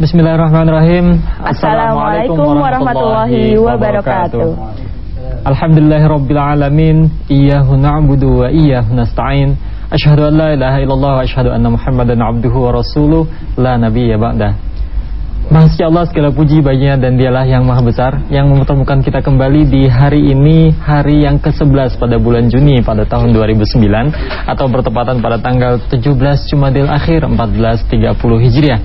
Bismillahirrahmanirrahim. Assalamualaikum warahmatullahi wabarakatuh. Alhamdulillahirabbil alamin. Iyyahu na'budu wa iyyahu nasta'in. Asyhadu an la ilaha illallah wa asyhadu anna Muhammadan abduhu wa rasuluh la nabiyya ba'da. Masya Allah segala puji baginya dan dialah yang maha besar Yang mempertemukan kita kembali di hari ini Hari yang ke-11 pada bulan Juni pada tahun 2009 Atau bertepatan pada tanggal 17 Jumadil Akhir 1430 Hijriah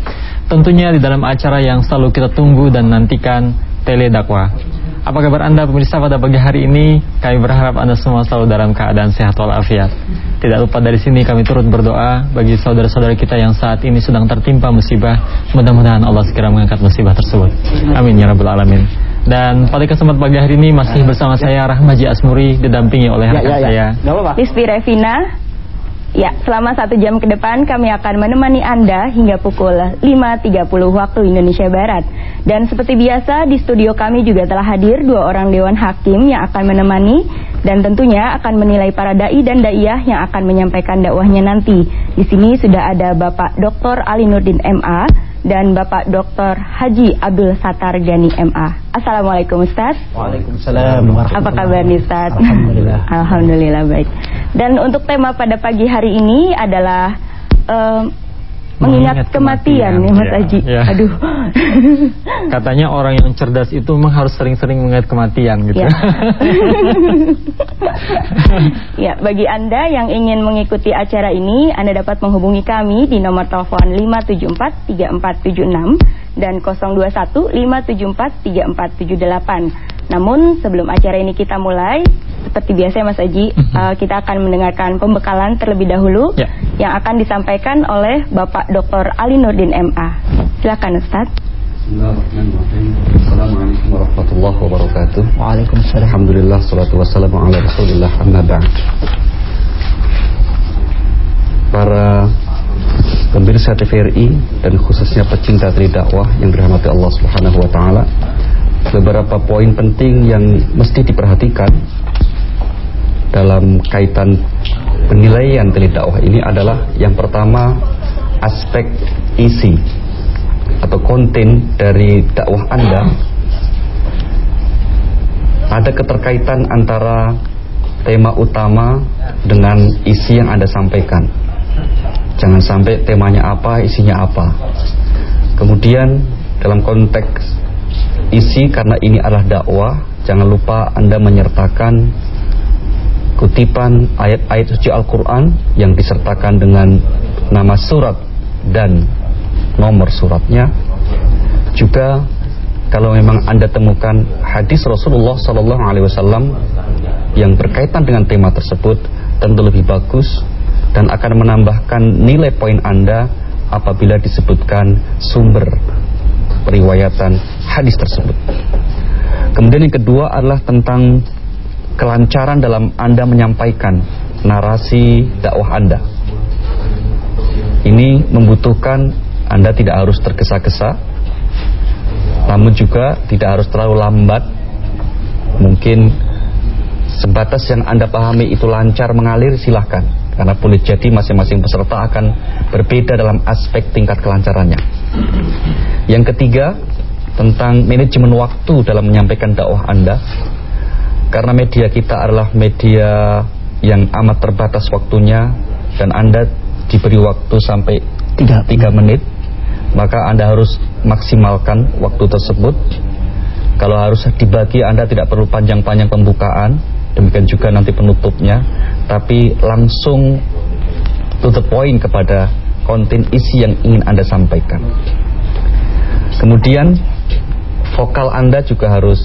Tentunya di dalam acara yang selalu kita tunggu dan nantikan Tele Dakwah. Apa kabar Anda pemirsa pada pagi hari ini? Kami berharap Anda semua selalu dalam keadaan sehat walafiat. Tidak lupa dari sini kami turut berdoa bagi saudara-saudara kita yang saat ini sedang tertimpa musibah. Mudah-mudahan Allah segera mengangkat musibah tersebut. Amin ya rabbal alamin. Dan pada kesempatan pagi hari ini masih bersama saya Rahmaji Asmuri didampingi oleh ya, rekan ya, ya, saya. Rizky Revina Ya, selama satu jam ke depan kami akan menemani Anda hingga pukul 5.30 waktu Indonesia Barat. Dan seperti biasa di studio kami juga telah hadir dua orang Dewan Hakim yang akan menemani dan tentunya akan menilai para dai dan daiyah yang akan menyampaikan dakwahnya nanti. Di sini sudah ada Bapak Dr. Ali Nurdin MA dan Bapak Dr. Haji Abdul Satar Gani MA. Assalamualaikum Ustaz. Waalaikumsalam. Apa kabar nih Ustaz? Alhamdulillah. Alhamdulillah baik. Dan untuk tema pada pagi hari ini adalah uh, mengingat, kematian, kematian ya Mas ya, Aji. Ya. Aduh. Katanya orang yang cerdas itu memang harus sering-sering mengingat kematian gitu. Ya. ya, bagi Anda yang ingin mengikuti acara ini, Anda dapat menghubungi kami di nomor telepon 574 3476 dan 021 574 3478. Namun sebelum acara ini kita mulai, seperti biasa ya Mas Aji, uh, mhm. kita akan mendengarkan pembekalan terlebih dahulu ya. yang akan disampaikan oleh Bapak Dr. Ali Nurdin MA. Silakan Ustaz. Assalamualaikum warahmatullahi wabarakatuh. Waalaikumsalam. Alhamdulillah salatu wassalamu ala Rasulillah amma ba'd. Para pemirsa TVRI dan khususnya pecinta dari dakwah yang dirahmati Allah Subhanahu wa taala. Beberapa poin penting yang mesti diperhatikan dalam kaitan penilaian dari dakwah ini adalah yang pertama aspek isi atau konten dari dakwah Anda ada keterkaitan antara tema utama dengan isi yang Anda sampaikan. Jangan sampai temanya apa, isinya apa. Kemudian dalam konteks isi karena ini adalah dakwah, jangan lupa Anda menyertakan kutipan ayat-ayat suci Al-Quran yang disertakan dengan nama surat dan nomor suratnya juga kalau memang anda temukan hadis Rasulullah Sallallahu Alaihi Wasallam yang berkaitan dengan tema tersebut tentu lebih bagus dan akan menambahkan nilai poin anda apabila disebutkan sumber periwayatan hadis tersebut. Kemudian yang kedua adalah tentang kelancaran dalam Anda menyampaikan narasi dakwah Anda. Ini membutuhkan Anda tidak harus tergesa-gesa, namun juga tidak harus terlalu lambat. Mungkin sebatas yang Anda pahami itu lancar mengalir silahkan. Karena boleh jadi masing-masing peserta akan berbeda dalam aspek tingkat kelancarannya. Yang ketiga, tentang manajemen waktu dalam menyampaikan dakwah Anda karena media kita adalah media yang amat terbatas waktunya dan Anda diberi waktu sampai 3, 3 menit maka Anda harus maksimalkan waktu tersebut. Kalau harus dibagi Anda tidak perlu panjang-panjang pembukaan demikian juga nanti penutupnya tapi langsung to the point kepada konten isi yang ingin Anda sampaikan. Kemudian vokal Anda juga harus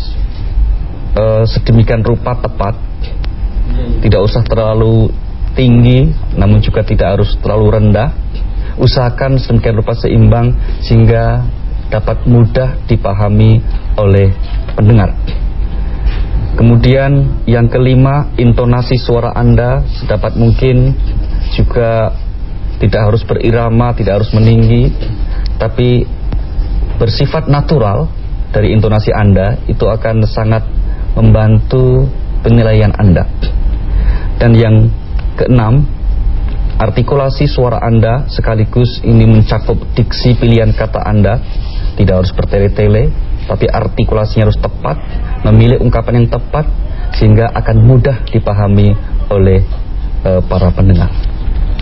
uh, sedemikian rupa tepat. Tidak usah terlalu tinggi namun juga tidak harus terlalu rendah. Usahakan sedemikian rupa seimbang sehingga dapat mudah dipahami oleh pendengar. Kemudian yang kelima intonasi suara anda sedapat mungkin juga tidak harus berirama tidak harus meninggi tapi bersifat natural dari intonasi anda itu akan sangat membantu penilaian Anda. Dan yang keenam, artikulasi suara Anda sekaligus ini mencakup diksi pilihan kata Anda. Tidak harus bertele-tele, tapi artikulasinya harus tepat, memilih ungkapan yang tepat sehingga akan mudah dipahami oleh uh, para pendengar.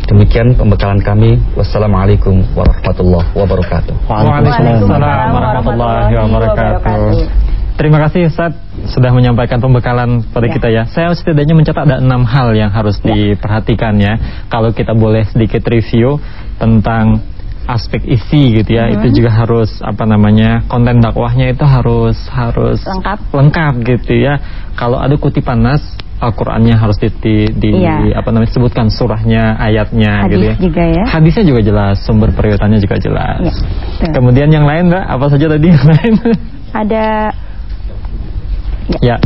Demikian pembekalan kami. Wassalamualaikum warahmatullahi wabarakatuh. Waalaikumsalam warahmatullahi wabarakatuh. Terima kasih Ustaz sudah menyampaikan pembekalan pada ya. kita ya. Saya setidaknya mencatat ada enam hal yang harus ya. diperhatikan ya. Kalau kita boleh sedikit review tentang aspek isi gitu ya, hmm. itu juga harus apa namanya konten dakwahnya itu harus harus lengkap, lengkap gitu ya. Kalau ada kutipan nas Al-Qur'annya harus di, di, di ya. apa namanya sebutkan surahnya, ayatnya Hadis gitu ya. juga ya. Hadisnya juga jelas, sumber periwayatnya juga jelas. Ya, Kemudian yang lain Mbak, apa saja tadi yang lain? Ada Ya.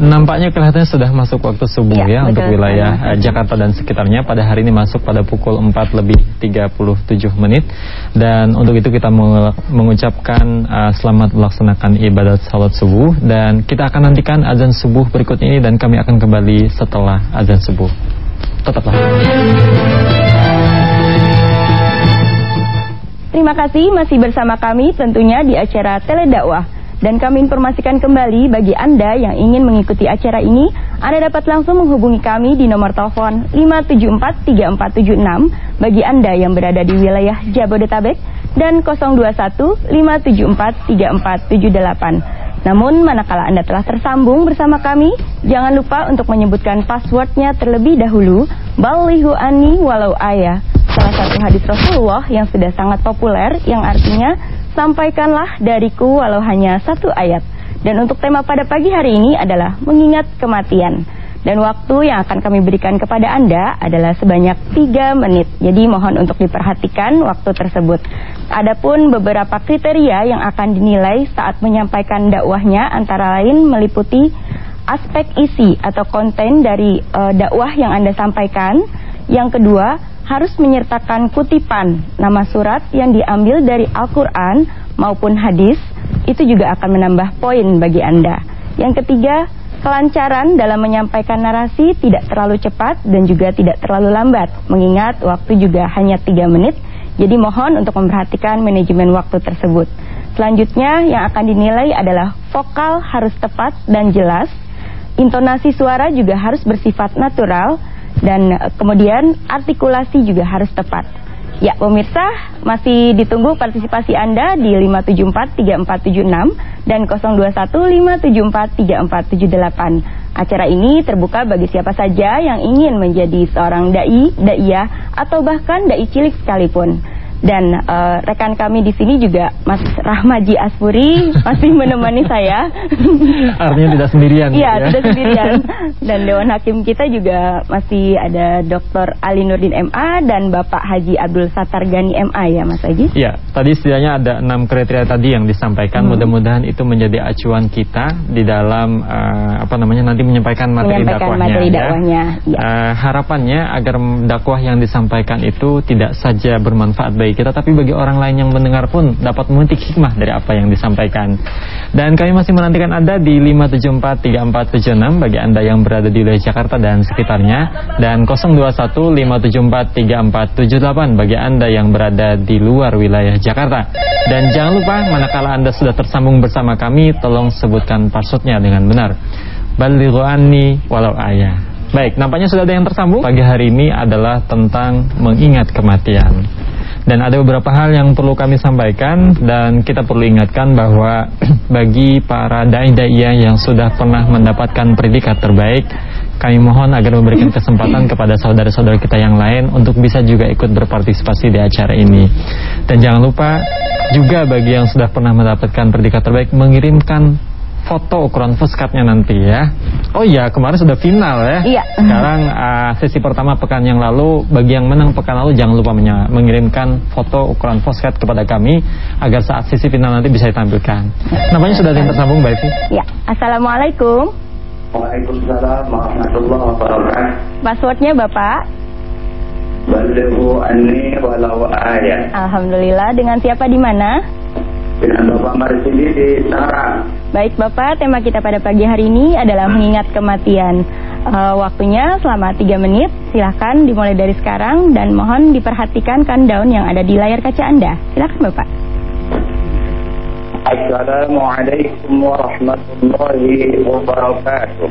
Nampaknya kelihatannya sudah masuk waktu subuh ya, ya untuk wilayah uh, Jakarta dan sekitarnya pada hari ini masuk pada pukul 4 lebih 37 menit dan untuk itu kita mengucapkan uh, selamat melaksanakan ibadat salat subuh dan kita akan nantikan azan subuh berikut ini dan kami akan kembali setelah azan subuh. Tetaplah. Terima kasih masih bersama kami tentunya di acara Teledakwah. Dan kami informasikan kembali bagi Anda yang ingin mengikuti acara ini, Anda dapat langsung menghubungi kami di nomor telepon 5743476 bagi Anda yang berada di wilayah Jabodetabek dan 021 Namun manakala Anda telah tersambung bersama kami, jangan lupa untuk menyebutkan passwordnya terlebih dahulu, balihu ani walau ayah, salah satu hadis Rasulullah yang sudah sangat populer yang artinya Sampaikanlah dariku walau hanya satu ayat. Dan untuk tema pada pagi hari ini adalah mengingat kematian. Dan waktu yang akan kami berikan kepada Anda adalah sebanyak 3 menit. Jadi mohon untuk diperhatikan waktu tersebut. Adapun beberapa kriteria yang akan dinilai saat menyampaikan dakwahnya antara lain meliputi aspek isi atau konten dari uh, dakwah yang Anda sampaikan. Yang kedua, harus menyertakan kutipan nama surat yang diambil dari Al-Quran maupun hadis, itu juga akan menambah poin bagi Anda. Yang ketiga, kelancaran dalam menyampaikan narasi tidak terlalu cepat dan juga tidak terlalu lambat, mengingat waktu juga hanya 3 menit, jadi mohon untuk memperhatikan manajemen waktu tersebut. Selanjutnya yang akan dinilai adalah vokal harus tepat dan jelas, intonasi suara juga harus bersifat natural, dan kemudian artikulasi juga harus tepat. Ya, pemirsa, masih ditunggu partisipasi Anda di 5743476 dan 0215743478. Acara ini terbuka bagi siapa saja yang ingin menjadi seorang dai, daiyah atau bahkan dai cilik sekalipun. Dan uh, rekan kami di sini juga Mas Rahmaji Aspuri masih menemani saya. Artinya tidak sendirian. Iya, ya. tidak sendirian. Dan Dewan Hakim kita juga masih ada Dr. Ali Nurdin MA dan Bapak Haji Abdul Satar Gani MA ya Mas Haji. Iya, tadi setidaknya ada enam kriteria tadi yang disampaikan. Hmm. Mudah-mudahan itu menjadi acuan kita di dalam uh, apa namanya nanti menyampaikan materi menyampaikan dakwahnya. Materi ya. dakwahnya. Ya. Ya. Uh, harapannya agar dakwah yang disampaikan itu tidak saja bermanfaat bagi bagi kita tapi bagi orang lain yang mendengar pun dapat memetik hikmah dari apa yang disampaikan. Dan kami masih menantikan Anda di 5743476 bagi Anda yang berada di wilayah Jakarta dan sekitarnya dan 0215743478 bagi Anda yang berada di luar wilayah Jakarta. Dan jangan lupa manakala Anda sudah tersambung bersama kami tolong sebutkan passwordnya dengan benar. Balighu walau ayah. Baik, nampaknya sudah ada yang tersambung. Pagi hari ini adalah tentang mengingat kematian. Dan ada beberapa hal yang perlu kami sampaikan dan kita perlu ingatkan bahwa bagi para dai-dai yang sudah pernah mendapatkan predikat terbaik, kami mohon agar memberikan kesempatan kepada saudara-saudara kita yang lain untuk bisa juga ikut berpartisipasi di acara ini. Dan jangan lupa juga bagi yang sudah pernah mendapatkan predikat terbaik mengirimkan foto ukuran fuskatnya nanti ya. Oh iya, kemarin sudah final ya. Iya. Sekarang uh, sesi pertama pekan yang lalu, bagi yang menang pekan lalu jangan lupa mengirimkan foto ukuran fuskat kepada kami agar saat sesi final nanti bisa ditampilkan. Namanya sudah ada yang tersambung, Mbak Ivi? Iya. Assalamualaikum. Waalaikumsalam warahmatullahi wabarakatuh. Passwordnya Bapak? Balighu anni walau ayat. Alhamdulillah. Dengan siapa di mana? Dengan Bapak Marsili di Tangerang. Baik Bapak, tema kita pada pagi hari ini adalah mengingat kematian. uh, waktunya selama 3 menit. Silahkan dimulai dari sekarang dan mohon diperhatikan countdown yang ada di layar kaca Anda. Silahkan Bapak. Assalamualaikum warahmatullahi wabarakatuh.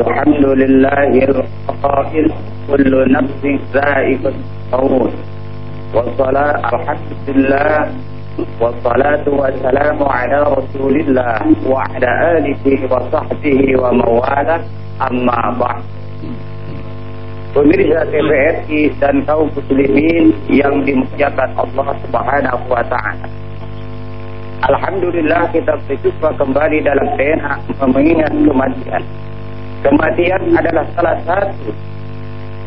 Alhamdulillahil qail kullu nafsin maut. Alhamdulillah والصلاة والسلام على رسول الله وعلى آله وصحبه ومواله أما بعد Pemirsa TVRI dan kaum muslimin yang dimuliakan Allah Subhanahu wa taala. Alhamdulillah kita berjumpa kembali dalam tema mengingat kematian. Kematian adalah salah satu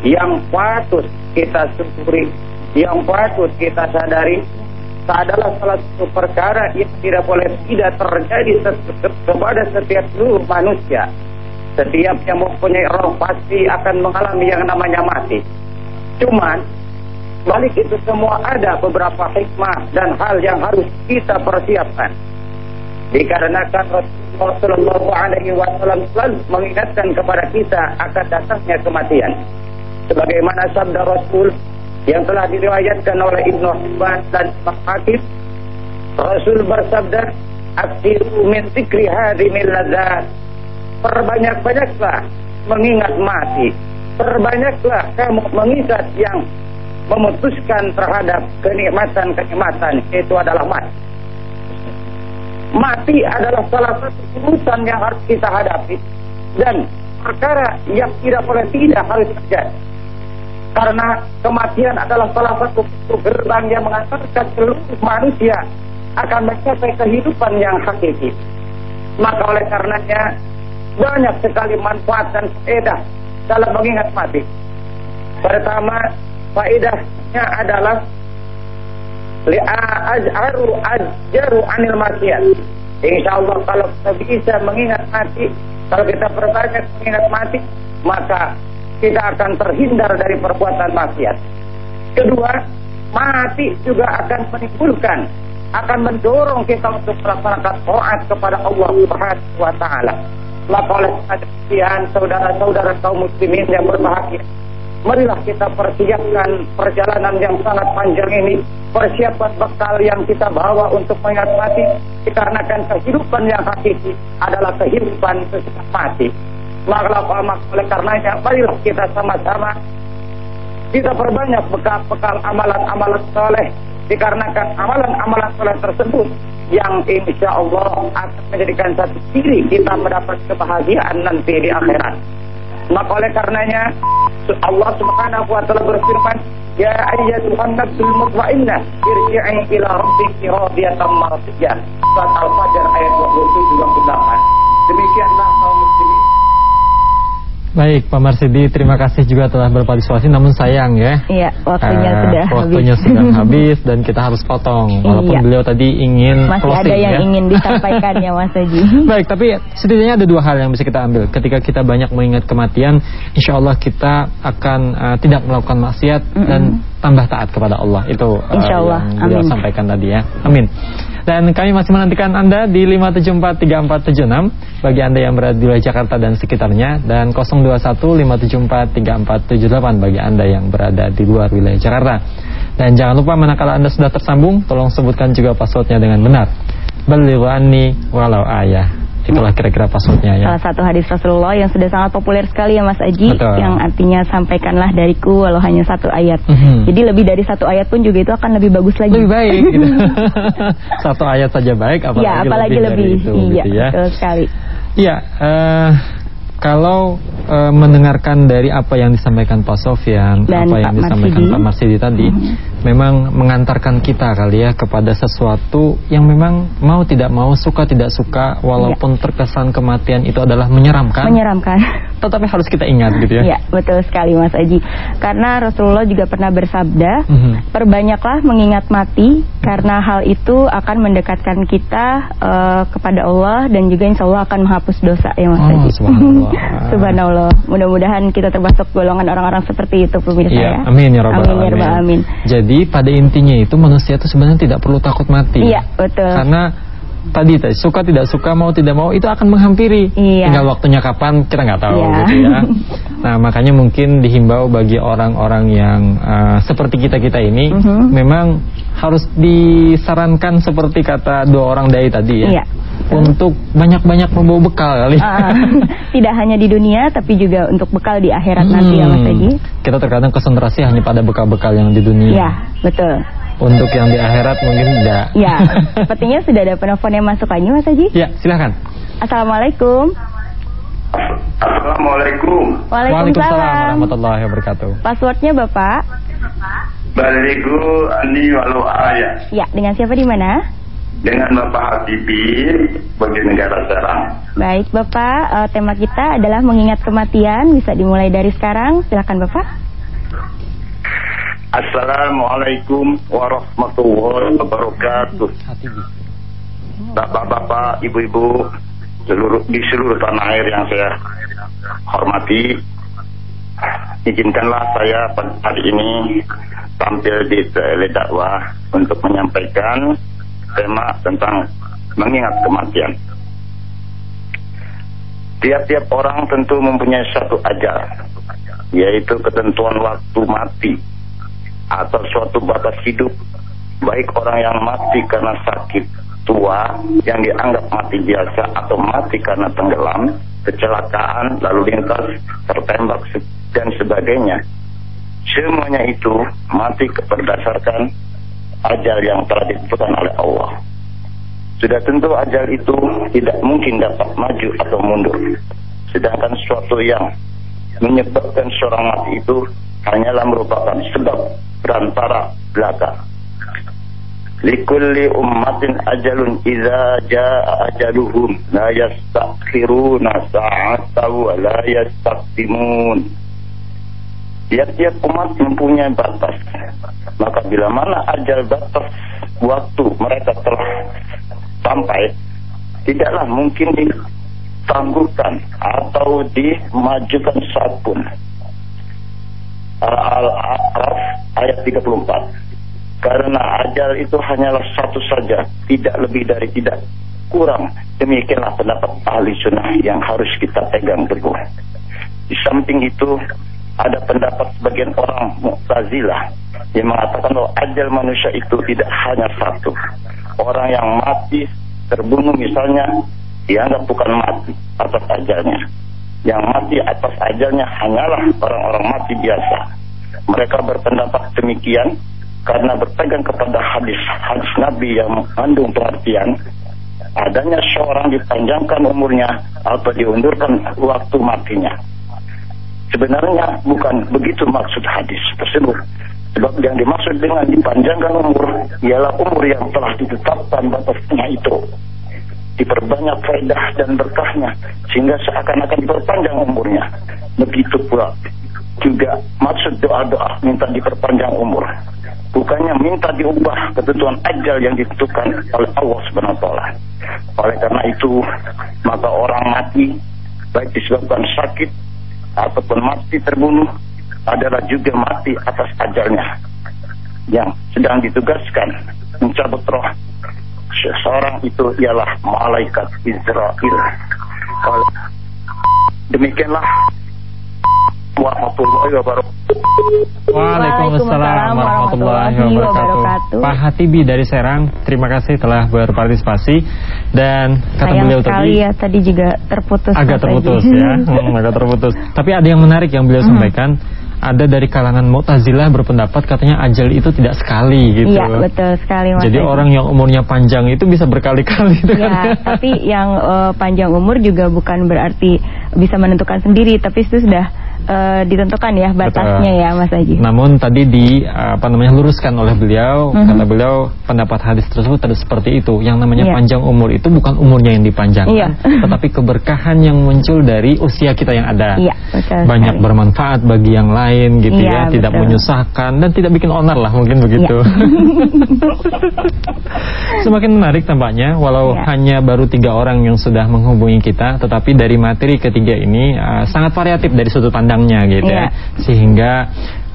yang patut kita syukuri, yang patut kita sadari adalah salah satu perkara yang tidak boleh tidak terjadi kepada setiap seluruh manusia. Setiap yang mempunyai roh pasti akan mengalami yang namanya mati. Cuman balik itu semua ada beberapa hikmah dan hal yang harus kita persiapkan. Dikarenakan Rasulullah Alaihi Wasallam selalu mengingatkan kepada kita akan datangnya kematian. Sebagaimana sabda Rasul yang telah diriwayatkan oleh Ibnu Hibban dan Imam Hakim Rasul bersabda aksiru min zikri hadimil ladzat. Perbanyak-banyaklah mengingat mati. Perbanyaklah kamu mengingat yang memutuskan terhadap kenikmatan-kenikmatan itu adalah mati. Mati adalah salah satu urusan yang harus kita hadapi dan perkara yang tidak boleh tidak harus terjadi karena kematian adalah salah satu gerbang yang mengantarkan seluruh manusia akan mencapai kehidupan yang hakiki. Maka oleh karenanya banyak sekali manfaat dan faedah dalam mengingat mati. Pertama, faedahnya adalah li'ajaru ajaru anil maksiat. Insya Allah kalau kita bisa mengingat mati, kalau kita perbanyak mengingat mati, maka kita akan terhindar dari perbuatan maksiat. Kedua, mati juga akan menimbulkan, akan mendorong kita untuk melaksanakan taat kepada Allah Subhanahu wa taala. Maka oleh kalian saudara-saudara kaum muslimin yang berbahagia, marilah kita persiapkan perjalanan yang sangat panjang ini, persiapan bekal yang kita bawa untuk mengingat mati, dikarenakan kehidupan yang hakiki adalah kehidupan sesudah mati. Maka oleh karenanya marilah kita sama-sama kita perbanyak bekal-bekal amalan-amalan soleh dikarenakan amalan-amalan soleh tersebut yang insya Allah akan menjadikan satu ciri kita mendapat kebahagiaan nanti di akhirat. Maka oleh karenanya Allah Subhanahu wa taala berfirman, "Ya ayyatuhan nafsul mutmainnah, irji'i ila rabbiki radiyatan mardiyah." Surat Al-Fajr ayat 27 28. Demikianlah Baik, Pak Marsidi, terima kasih juga telah berpartisipasi. Namun sayang ya, iya, waktunya uh, sudah waktunya habis. sudah habis dan kita harus potong. Walaupun iya. beliau tadi ingin masih closing, ada yang ya. ingin disampaikan ya Mas Haji. Baik, tapi setidaknya ada dua hal yang bisa kita ambil. Ketika kita banyak mengingat kematian, insya Allah kita akan uh, tidak melakukan maksiat mm -hmm. dan tambah taat kepada Allah. Itu uh, insya Allah. yang beliau Amin. sampaikan tadi ya. Amin. Dan kami masih menantikan Anda di 5743476 bagi Anda yang berada di wilayah Jakarta dan sekitarnya dan 0215743478 bagi Anda yang berada di luar wilayah Jakarta. Dan jangan lupa manakala Anda sudah tersambung, tolong sebutkan juga passwordnya dengan benar. Beliwani walau ayah. Itulah kira-kira passwordnya ya. Salah satu hadis Rasulullah yang sudah sangat populer sekali ya Mas Aji Betul. Yang artinya sampaikanlah dariku walau hanya satu ayat Mhm. Jadi lebih dari satu ayat pun juga itu akan lebih bagus lagi Lebih baik gitu. Satu ayat saja baik apalagi, Ya apalagi lebih, lebih, dari itu Iya gitu ya. betul sekali Iya, eh, kalau eh, mendengarkan dari apa yang disampaikan Pak Sofyan, Dan apa yang Pak disampaikan Marsidi. Pak Marsidi tadi, memang mengantarkan kita kali ya kepada sesuatu yang memang mau tidak mau, suka tidak suka, walaupun terkesan kematian itu adalah menyeramkan, Menyeramkan. tetapi harus kita ingat gitu ya. Iya betul sekali Mas Aji. Karena Rasulullah juga pernah bersabda Mhm. Perbanyaklah mengingat mati Karena hal itu akan mendekatkan kita eh, kepada Allah Dan juga insya Allah akan menghapus dosa ya Mas Oh, Aji. subhanallah. Subhanallah. Mudah-mudahan kita termasuk golongan orang-orang seperti itu pemirsa Iya, ya. amin ya rabbal Amin ya rabbal alamin. Jadi pada intinya itu manusia itu sebenarnya tidak perlu takut mati. Iya betul Karena tadi tadi suka tidak suka mau tidak mau itu akan menghampiri. Iya. Tinggal waktunya kapan kita nggak tahu Iya. gitu ya. Nah makanya mungkin dihimbau bagi orang-orang yang uh, seperti kita kita ini Mhm. memang harus disarankan seperti kata dua orang dai tadi ya. Iya. Untuk banyak-banyak membawa bekal kali. Ah, tidak hanya di dunia tapi juga untuk bekal di akhirat nanti ya Mas Hmm. Haji. Kita terkadang konsentrasi hanya pada bekal-bekal yang di dunia. Ya, betul. Untuk yang di akhirat mungkin tidak. Ya, sepertinya sudah ada penelpon yang masuk aja Mas Haji. Ya, silakan. Assalamualaikum. Assalamualaikum. Waalaikumsalam. warahmatullahi wabarakatuh. Passwordnya Bapak? Baliku ani walau ayat Ya, dengan siapa di mana? dengan Bapak Habibie bagi negara Serang. Baik Bapak, eh, tema kita adalah mengingat kematian. Bisa dimulai dari sekarang. Silakan Bapak. Assalamualaikum warahmatullahi wabarakatuh. Bapak-bapak, ibu-ibu seluruh di seluruh tanah air yang saya hormati, izinkanlah saya pada hari ini tampil di tele dakwah untuk menyampaikan tema tentang mengingat kematian. Tiap-tiap orang tentu mempunyai satu ajal, yaitu ketentuan waktu mati atau suatu batas hidup, baik orang yang mati karena sakit tua yang dianggap mati biasa atau mati karena tenggelam, kecelakaan, lalu lintas, tertembak dan sebagainya. Semuanya itu mati berdasarkan ajal yang telah ditentukan oleh Allah. Sudah tentu ajal itu tidak mungkin dapat maju atau mundur. Sedangkan sesuatu yang menyebabkan seorang mati itu hanyalah merupakan sebab perantara belaka. Likulli ummatin ajalun idza jaa ajaluhum la yastakhiruna sa'atan wa la yastaqdimun. Tiap-tiap umat mempunyai batas. Maka bila mana ajal batas waktu mereka telah sampai, tidaklah mungkin ditangguhkan atau dimajukan saat pun. Al-A'raf ayat 34. Karena ajal itu hanyalah satu saja, tidak lebih dari tidak kurang. Demikianlah pendapat ahli sunnah yang harus kita pegang teguh. Di samping itu, ada pendapat sebagian orang Mu'tazilah yang mengatakan bahwa ajal manusia itu tidak hanya satu. Orang yang mati, terbunuh misalnya, dianggap bukan mati atas ajalnya. Yang mati atas ajalnya hanyalah orang-orang mati biasa. Mereka berpendapat demikian karena berpegang kepada hadis hadis Nabi yang mengandung pengertian adanya seorang dipanjangkan umurnya atau diundurkan waktu matinya. Sebenarnya bukan begitu maksud hadis tersebut. Sebab yang dimaksud dengan dipanjangkan umur ialah umur yang telah ditetapkan batasnya itu. Diperbanyak faedah dan berkahnya sehingga seakan-akan diperpanjang umurnya. Begitu pula juga maksud doa-doa minta diperpanjang umur. Bukannya minta diubah ketentuan ajal yang ditentukan oleh Allah Subhanahu. Oleh karena itu, maka orang mati baik disebabkan sakit ataupun mati terbunuh adalah juga mati atas ajalnya yang sedang ditugaskan mencabut roh seseorang itu ialah malaikat Israel. Demikianlah warahmatullahi wabarakatuh. Waalaikumsalam warahmatullahi wabarakatuh. Pak Hatibi dari Serang, terima kasih telah berpartisipasi dan kata Sayang beliau tadi ya tadi juga terputus. agak terputus Haji. ya, hmm, agak terputus. Tapi ada yang menarik yang beliau sampaikan, ada dari kalangan Mu'tazilah berpendapat katanya ajal itu tidak sekali gitu. Iya betul sekali Mas Jadi orang yang umurnya panjang itu bisa berkali-kali gitu kan. Ya, tapi yang eh, panjang umur juga bukan berarti bisa menentukan sendiri, tapi itu sudah eh, ditentukan ya batasnya ya Mas Haji. Namun tadi di apa namanya luruskan oleh beliau Mhm. kata beliau pendapat hadis tersebut ada seperti itu. Yang namanya Iya. panjang umur itu bukan umurnya yang dipanjangkan, Iya. tetapi keberkahan yang muncul dari usia kita yang ada. Iya, betul Banyak sekali. bermanfaat bagi yang lain gitu Iya, ya, tidak betul. menyusahkan dan tidak bikin onar lah mungkin begitu. Iya. Semakin menarik tampaknya walau Iya. hanya baru tiga orang yang sudah menghubungi kita, tetapi dari materi ketiga ini uh, sangat variatif dari sudut pandangnya gitu Iya. ya, sehingga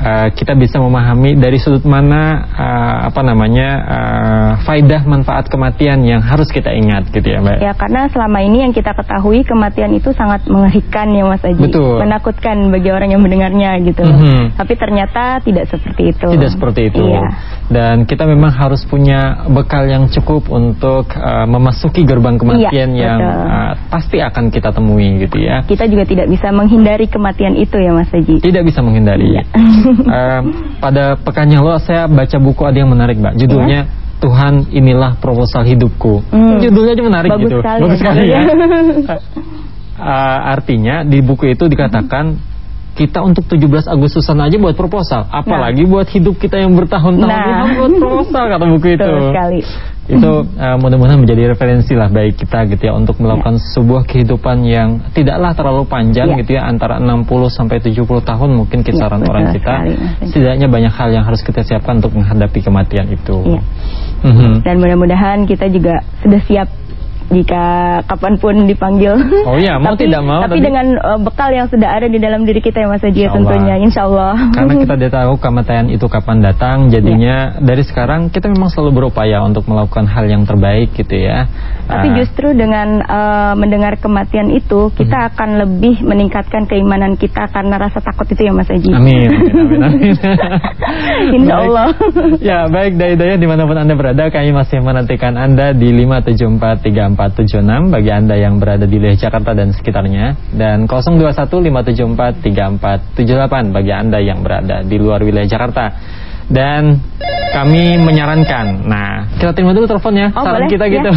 uh, kita bisa memahami dari sudut mana uh, apa namanya uh, faidah manfaat kematian yang harus kita ingat gitu ya Mbak. Ya karena selama ini yang kita ketahui kematian itu sangat mengerikan ya Mas Aji. Betul. Menakutkan bagi orang yang mendengarnya gitu. Mm -hmm. Tapi ternyata tidak seperti itu. Tidak seperti itu. Iya. Dan kita memang harus punya bekal yang cukup untuk uh, memasuki gerbang kematian iya, yang uh, pasti akan kita temui gitu ya. Kita juga tidak bisa menghindari kematian itu ya Mas Aji. Tidak bisa menghindari. Iya. uh, pada pekan yang lalu saya baca buku ada yang menarik, Mbak. Judulnya ya? Tuhan inilah proposal hidupku. Hmm. Judulnya aja menarik Bagus gitu. Sekali, Bagus sekali ya. uh, artinya di buku itu dikatakan hmm kita untuk 17 Agustusan aja buat proposal, apalagi nah. buat hidup kita yang bertahun-tahun nah. buat proposal kata buku itu. Betul sekali. Itu uh, mudah-mudahan menjadi referensi lah baik kita gitu ya untuk melakukan ya. sebuah kehidupan yang tidaklah terlalu panjang ya. gitu ya antara 60 sampai 70 tahun mungkin kisaran ya, orang kita. Sekali, setidaknya banyak hal yang harus kita siapkan untuk menghadapi kematian itu. Ya. Mm -hmm. Dan mudah-mudahan kita juga sudah siap jika kapan pun dipanggil. Oh iya, mau tapi, tidak mau. Tapi, tapi dengan uh, bekal yang sudah ada di dalam diri kita ya Mas Haji ya tentunya, insya Allah. Karena kita tidak tahu kematian itu kapan datang, jadinya ya. dari sekarang kita memang selalu berupaya untuk melakukan hal yang terbaik gitu ya. Tapi uh, justru dengan uh, mendengar kematian itu, kita hmm. akan lebih meningkatkan keimanan kita karena rasa takut itu ya Mas Haji. Amin, amin, amin. insya Allah. ya baik, daya-daya di mana pun Anda berada, kami masih menantikan Anda di 57434 3476 bagi Anda yang berada di wilayah Jakarta dan sekitarnya dan 0215743478 bagi Anda yang berada di luar wilayah Jakarta. Dan kami menyarankan. Nah, kita terima dulu teleponnya. Oh, Saran boleh, kita ya. gitu.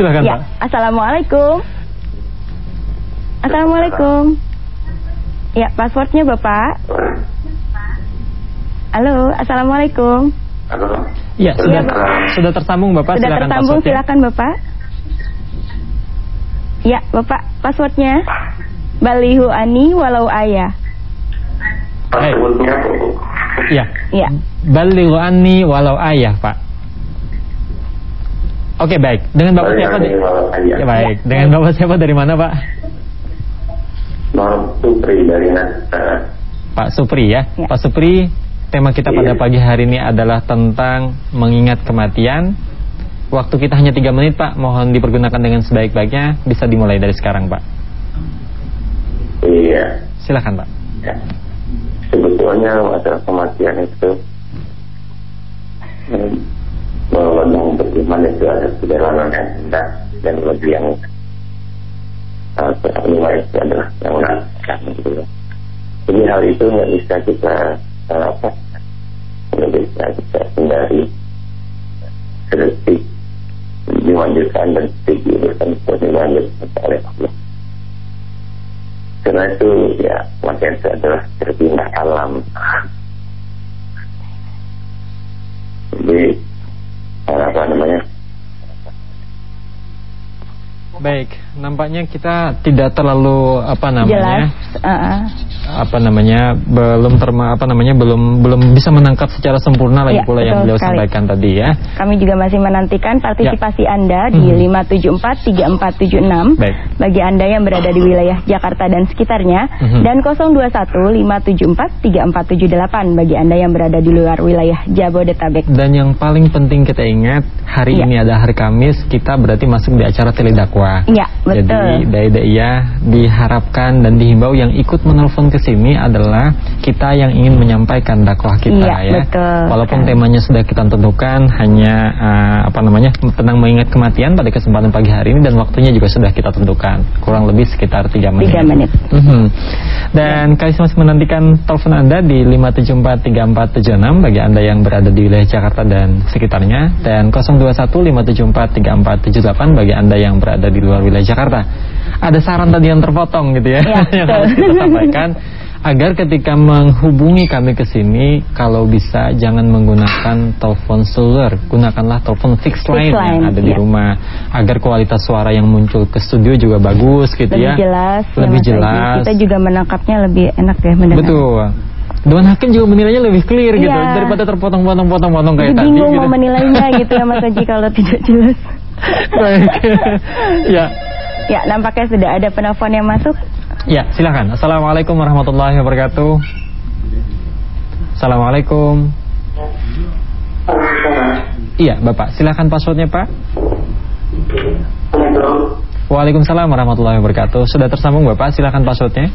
Silakan, ya. Pak. Assalamualaikum. Assalamualaikum. Ya, passwordnya Bapak. Halo, Assalamualaikum. Halo. Ya, sudah sudah tersambung Bapak, sudah silakan tersambung, silakan Bapak. Ya, Bapak, passwordnya Balihu Ani walau ayah. Passwordnya Ya. Ya. Balihu Ani walau ayah, Pak. Oke, baik. Dengan Bapak siapa? Di... Ya, baik. Ya. Dengan Bapak siapa dari mana, Pak? Pak Supri dari. Pak Supri ya. ya. Pak Supri Tema kita pada iya. pagi hari ini adalah tentang mengingat kematian. Waktu kita hanya tiga menit Pak, mohon dipergunakan dengan sebaik-baiknya. Bisa dimulai dari sekarang Pak. Iya. Silakan Pak. Ya. Sebetulnya masalah kematian itu Menolong beriman itu ada perjalanan yang indah dan lebih yang kelima itu adalah yang menakutkan gitu. Jadi hal itu nggak bisa kita apa bisa kita hindari. Sedetik dimanjurkan dan sedetik diuruskan seperti dimanjurkan oleh Allah. Karena itu ya makin itu adalah terpindah alam. Jadi apa namanya Baik, nampaknya kita tidak terlalu apa namanya? Jelas. Uh -uh. Apa namanya? belum terma apa namanya? belum belum bisa menangkap secara sempurna lagi ya, pula yang beliau sekali. sampaikan tadi ya. Kami juga masih menantikan partisipasi ya. Anda di hmm. 5743476 Baik. bagi Anda yang berada di wilayah Jakarta dan sekitarnya hmm. dan 0215743478 bagi Anda yang berada di luar wilayah Jabodetabek. Dan yang paling penting kita ingat, hari ya. ini ada hari Kamis, kita berarti masuk di acara teledakwa Iya, betul. Jadi dai ya diharapkan dan dihimbau yang ikut menelpon ke sini adalah kita yang ingin menyampaikan dakwah kita iya, ya. Betul. Walaupun betul. temanya sudah kita tentukan hanya uh, apa namanya? tentang mengingat kematian pada kesempatan pagi hari ini dan waktunya juga sudah kita tentukan. Kurang lebih sekitar 3 menit. 3 menit. Mm -hmm. Dan ya. kami masih menantikan telepon Anda di 5743476 bagi Anda yang berada di wilayah Jakarta dan sekitarnya dan 0215743478 bagi Anda yang berada di di luar wilayah Jakarta. Ada saran tadi yang terpotong gitu ya, ya yang harus kita sampaikan agar ketika menghubungi kami ke sini kalau bisa jangan menggunakan telepon seluler, gunakanlah telepon fixed line, line yang ada ya. di rumah agar kualitas suara yang muncul ke studio juga bagus gitu lebih ya. Jelas, lebih ya, jelas. Kita juga menangkapnya lebih enak ya mendengar. Betul. Dewan Hakim juga menilainya lebih clear gitu ya. daripada terpotong-potong-potong-potong kayak tadi. Bingung gitu. mau menilainya gitu ya Mas Haji kalau tidak jelas. Baik. ya. Ya, nampaknya sudah ada penelpon yang masuk. Ya, silakan. Assalamualaikum warahmatullahi wabarakatuh. Assalamualaikum. Iya, Bapak. Silakan passwordnya, Pak. Waalaikumsalam warahmatullahi wabarakatuh. Sudah tersambung, Bapak. Silakan passwordnya.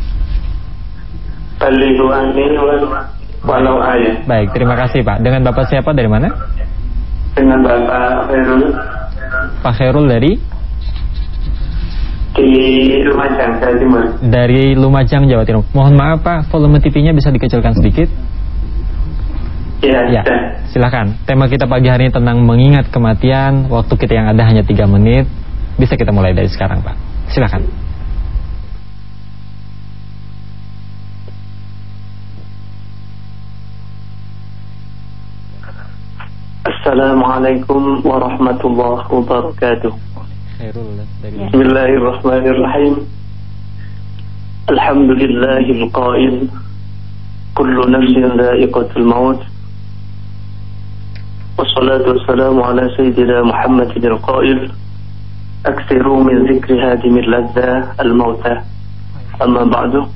Walau ayat Baik, terima kasih, Pak. Dengan Bapak siapa dari mana? dengan Bapak Khairul Pak Khairul dari di Lumajang, Jawa Timur. dari Lumajang, Jawa Timur. Mohon maaf, Pak, volume TV-nya bisa dikecilkan sedikit? Ya, Ya, sudah. silakan. Tema kita pagi hari ini tentang mengingat kematian. Waktu kita yang ada hanya 3 menit. Bisa kita mulai dari sekarang, Pak. Silakan. Assalamualaikum warahmatullahi wabarakatuh. Khairul dari Ya. Bismillahirrahmanirrahim. Alhamdulillahil qail. Kullu nafsin dha'iqatul maut. Wassalatu wassalamu ala sayyidina Muhammadin al-qail. Aksiru min zikri hadimil ladza al-mauta. Amma ba'du.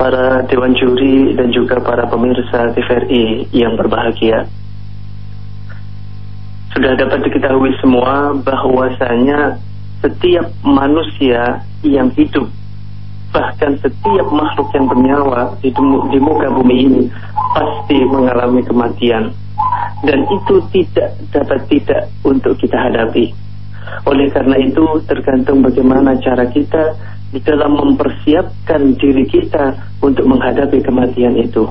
Para dewan juri dan juga para pemirsa TVRI yang berbahagia. Sudah dapat diketahui semua bahwasanya setiap manusia yang hidup bahkan setiap makhluk yang bernyawa di, di muka bumi ini pasti mengalami kematian. Dan itu tidak dapat tidak untuk kita hadapi. Oleh karena itu tergantung bagaimana cara kita di dalam mempersiapkan diri kita untuk menghadapi kematian itu.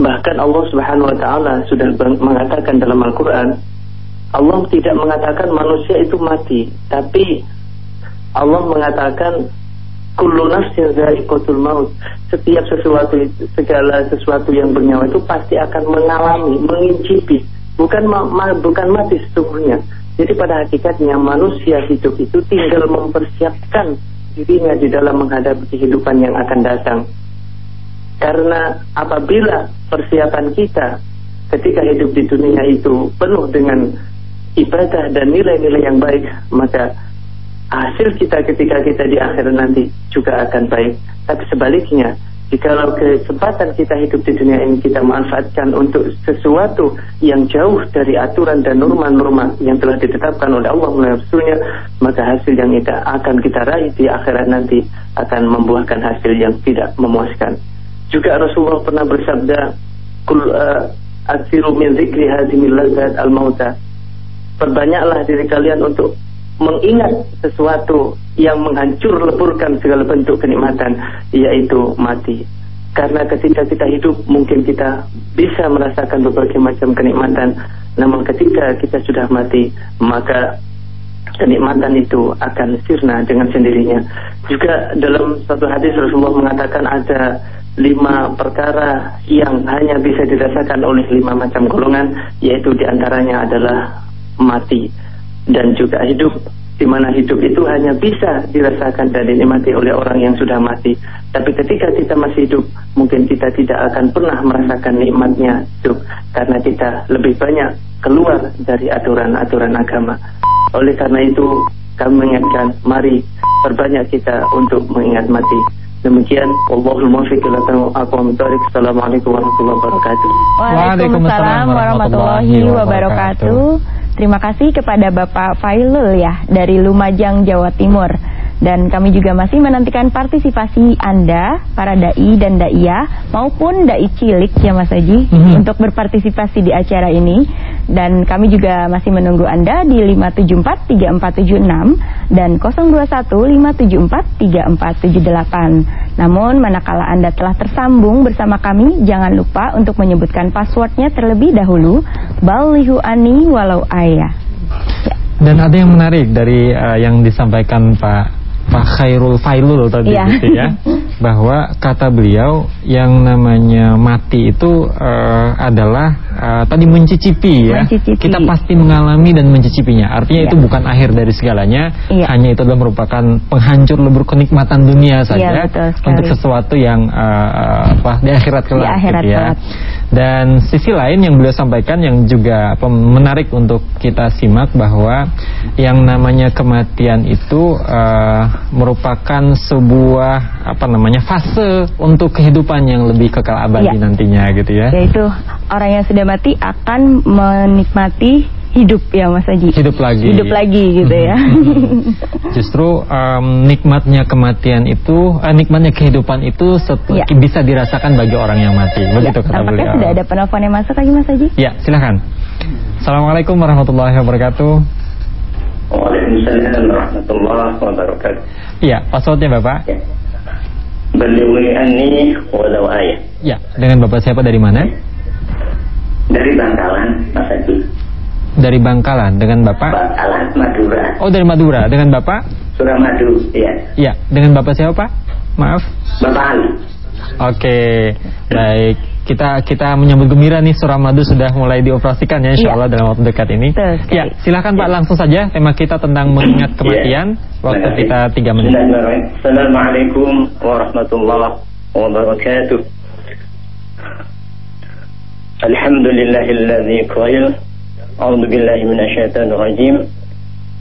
Bahkan Allah Subhanahu wa taala sudah mengatakan dalam Al-Qur'an Allah tidak mengatakan manusia itu mati, tapi Allah mengatakan kullu nafsin dha'iqatul maut. Setiap sesuatu segala sesuatu yang bernyawa itu pasti akan mengalami, mengincipi, bukan ma- bukan mati sesungguhnya. Jadi pada hakikatnya manusia hidup itu tinggal mempersiapkan dirinya di dalam menghadapi kehidupan yang akan datang. Karena apabila persiapan kita ketika hidup di dunia itu penuh dengan ibadah dan nilai-nilai yang baik, maka hasil kita ketika kita di akhirat nanti juga akan baik. Tapi sebaliknya, jikalau kesempatan kita hidup di dunia ini kita manfaatkan untuk sesuatu yang jauh dari aturan dan norma-norma yang telah ditetapkan oleh Allah melalui maka hasil yang kita akan kita raih di akhirat nanti akan membuahkan hasil yang tidak memuaskan. Juga Rasulullah pernah bersabda, "Kul uh, min zikri hadhimil ladzat al-mauta." Perbanyaklah diri kalian untuk mengingat sesuatu yang menghancur leburkan segala bentuk kenikmatan yaitu mati. Karena ketika kita hidup mungkin kita bisa merasakan berbagai macam kenikmatan, namun ketika kita sudah mati maka kenikmatan itu akan sirna dengan sendirinya. Juga dalam satu hadis Rasulullah mengatakan ada lima perkara yang hanya bisa dirasakan oleh lima macam golongan, yaitu di antaranya adalah mati dan juga hidup di mana hidup itu hanya bisa dirasakan dan dinikmati oleh orang yang sudah mati. Tapi ketika kita masih hidup, mungkin kita tidak akan pernah merasakan nikmatnya hidup karena kita lebih banyak keluar dari aturan-aturan agama. Oleh karena itu, kami mengingatkan, mari perbanyak kita untuk mengingat mati. Demikian, Allahul muwaffiq ila aqwamit thariq. Assalamualaikum warahmatullahi wabarakatuh. Waalaikumsalam warahmatullahi wabarakatuh. Terima kasih kepada Bapak Failul ya dari Lumajang, Jawa Timur. Dan kami juga masih menantikan partisipasi Anda, para dai dan daiyah maupun dai cilik ya Mas Haji Mhm. untuk berpartisipasi di acara ini. Dan kami juga masih menunggu Anda di 5743476 dan 0215743478. Namun manakala Anda telah tersambung bersama kami, jangan lupa untuk menyebutkan passwordnya terlebih dahulu. Balihu ani walau ayah. Dan ada yang menarik dari eh, yang disampaikan Pak Pak Khairul Failul tadi Iya. gitu ya, bahwa kata beliau yang namanya mati itu eh, adalah eh, tadi mencicipi ya. Mencicipi. Kita pasti mengalami dan mencicipinya. Artinya Iya. itu bukan akhir dari segalanya, Iya. hanya itu adalah merupakan penghancur lebur kenikmatan dunia saja sekali. untuk sesuatu yang eh, apa di akhirat kelak akhirat gitu ya. kelak. Dan sisi lain yang beliau sampaikan yang juga menarik untuk kita simak bahwa yang namanya kematian itu uh, merupakan sebuah apa namanya fase untuk kehidupan yang lebih kekal abadi ya. nantinya gitu ya. Yaitu orang yang sudah mati akan menikmati hidup ya Mas Haji. Hidup lagi. Hidup lagi gitu ya. Justru um, nikmatnya kematian itu, uh, nikmatnya kehidupan itu ya. bisa dirasakan bagi orang yang mati. Begitu ya, kata beliau. sudah ada penelpon yang masuk lagi Mas Haji. Ya, silahkan. Assalamualaikum warahmatullahi wabarakatuh. Waalaikumsalam warahmatullahi wabarakatuh. Iya, passwordnya Bapak. Ya. Beliwi ani walau ayat. Ya, dengan Bapak siapa dari mana? Dari Bangkalan, Mas Haji. Dari Bangkalan dengan Bapak? Bangkalan, Madura. Oh, dari Madura dengan Bapak? Suramadu, iya. Iya, dengan Bapak siapa, Pak? Maaf. Bapak Ali. Oke, baik. Kita kita menyambut gembira nih Suramadu sudah mulai dioperasikan ya Insya Allah ya. dalam waktu dekat ini. Ya, silakan Pak langsung saja tema kita tentang mengingat iya. kematian. Ya. Waktu kita tiga menit. Assalamualaikum warahmatullahi wabarakatuh. الحمد لله الذي قيل أعوذ بالله من الشيطان الرجيم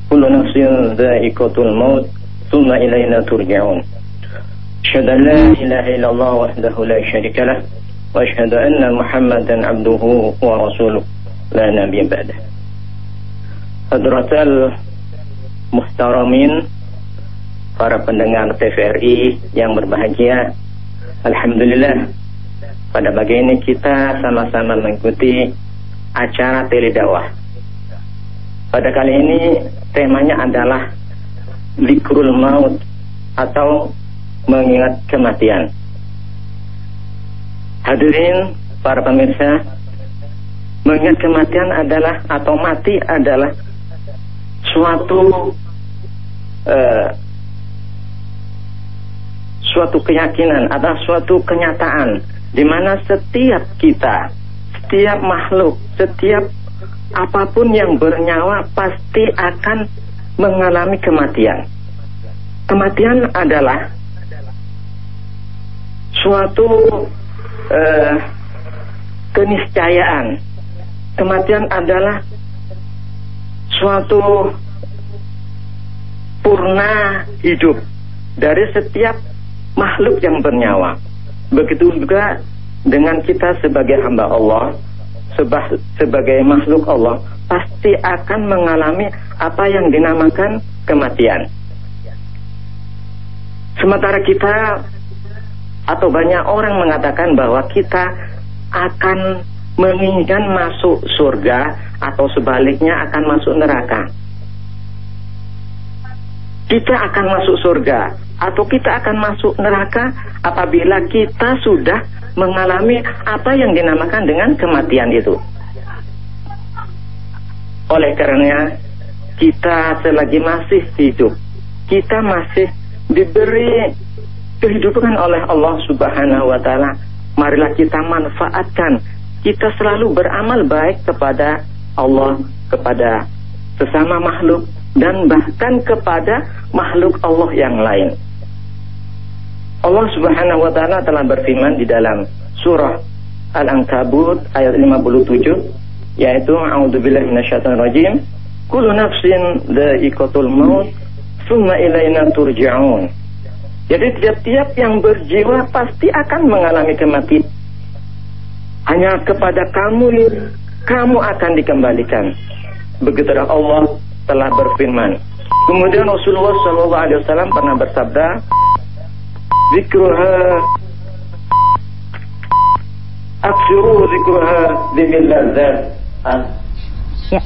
كل نفس ذائقة الموت ثم إلينا ترجعون أشهد أن لا إله إلا الله وحده لا شريك له وأشهد أن محمدا عبده ورسوله لا نبي بعده حضرة المحترمين para pendengar TVRI yang berbahagia Alhamdulillah pada pagi ini kita sama-sama mengikuti acara teledakwah. Pada kali ini temanya adalah zikrul maut atau mengingat kematian. Hadirin para pemirsa, mengingat kematian adalah atau mati adalah suatu uh, suatu keyakinan atau suatu kenyataan di mana setiap kita setiap makhluk, setiap apa pun yang bernyawa pasti akan mengalami kematian. Kematian adalah suatu uh, keniscayaan. Kematian adalah suatu purna hidup dari setiap makhluk yang bernyawa. Begitu juga dengan kita sebagai hamba Allah, sebah, sebagai makhluk Allah, pasti akan mengalami apa yang dinamakan kematian. Sementara kita atau banyak orang mengatakan bahwa kita akan menginginkan masuk surga atau sebaliknya akan masuk neraka. Kita akan masuk surga atau kita akan masuk neraka apabila kita sudah mengalami apa yang dinamakan dengan kematian itu. Oleh karena kita selagi masih hidup, kita masih diberi kehidupan oleh Allah Subhanahu wa taala. Marilah kita manfaatkan. Kita selalu beramal baik kepada Allah, kepada sesama makhluk dan bahkan kepada makhluk Allah yang lain. Allah Subhanahu wa taala telah berfirman di dalam surah Al-Ankabut ayat 57 yaitu a'udzubillahi minasyaitonir rajim kullu nafsin dha'iqatul maut tsumma ilaina turja'un. Jadi tiap-tiap yang berjiwa pasti akan mengalami kematian. Hanya kepada kamu kamu akan dikembalikan. Begitulah Allah telah berfirman. Kemudian Rasulullah Shallallahu Alaihi Wasallam pernah bersabda, "Zikruha, aksiru zikruha dimilazat." Ah. Ya.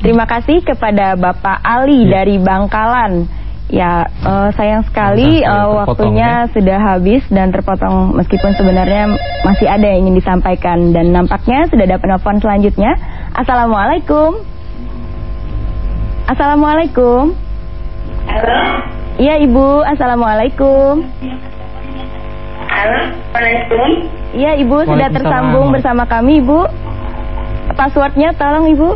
Terima kasih kepada Bapak Ali ya. dari Bangkalan. Ya, uh, sayang sekali uh, waktunya ya. sudah habis dan terpotong meskipun sebenarnya masih ada yang ingin disampaikan dan nampaknya sudah ada penelpon selanjutnya. Assalamualaikum. Assalamualaikum. Halo. Iya Ibu, Assalamualaikum. Halo, Assalamualaikum. Iya Ibu, sudah tersambung bersama kami Ibu. Passwordnya tolong Ibu.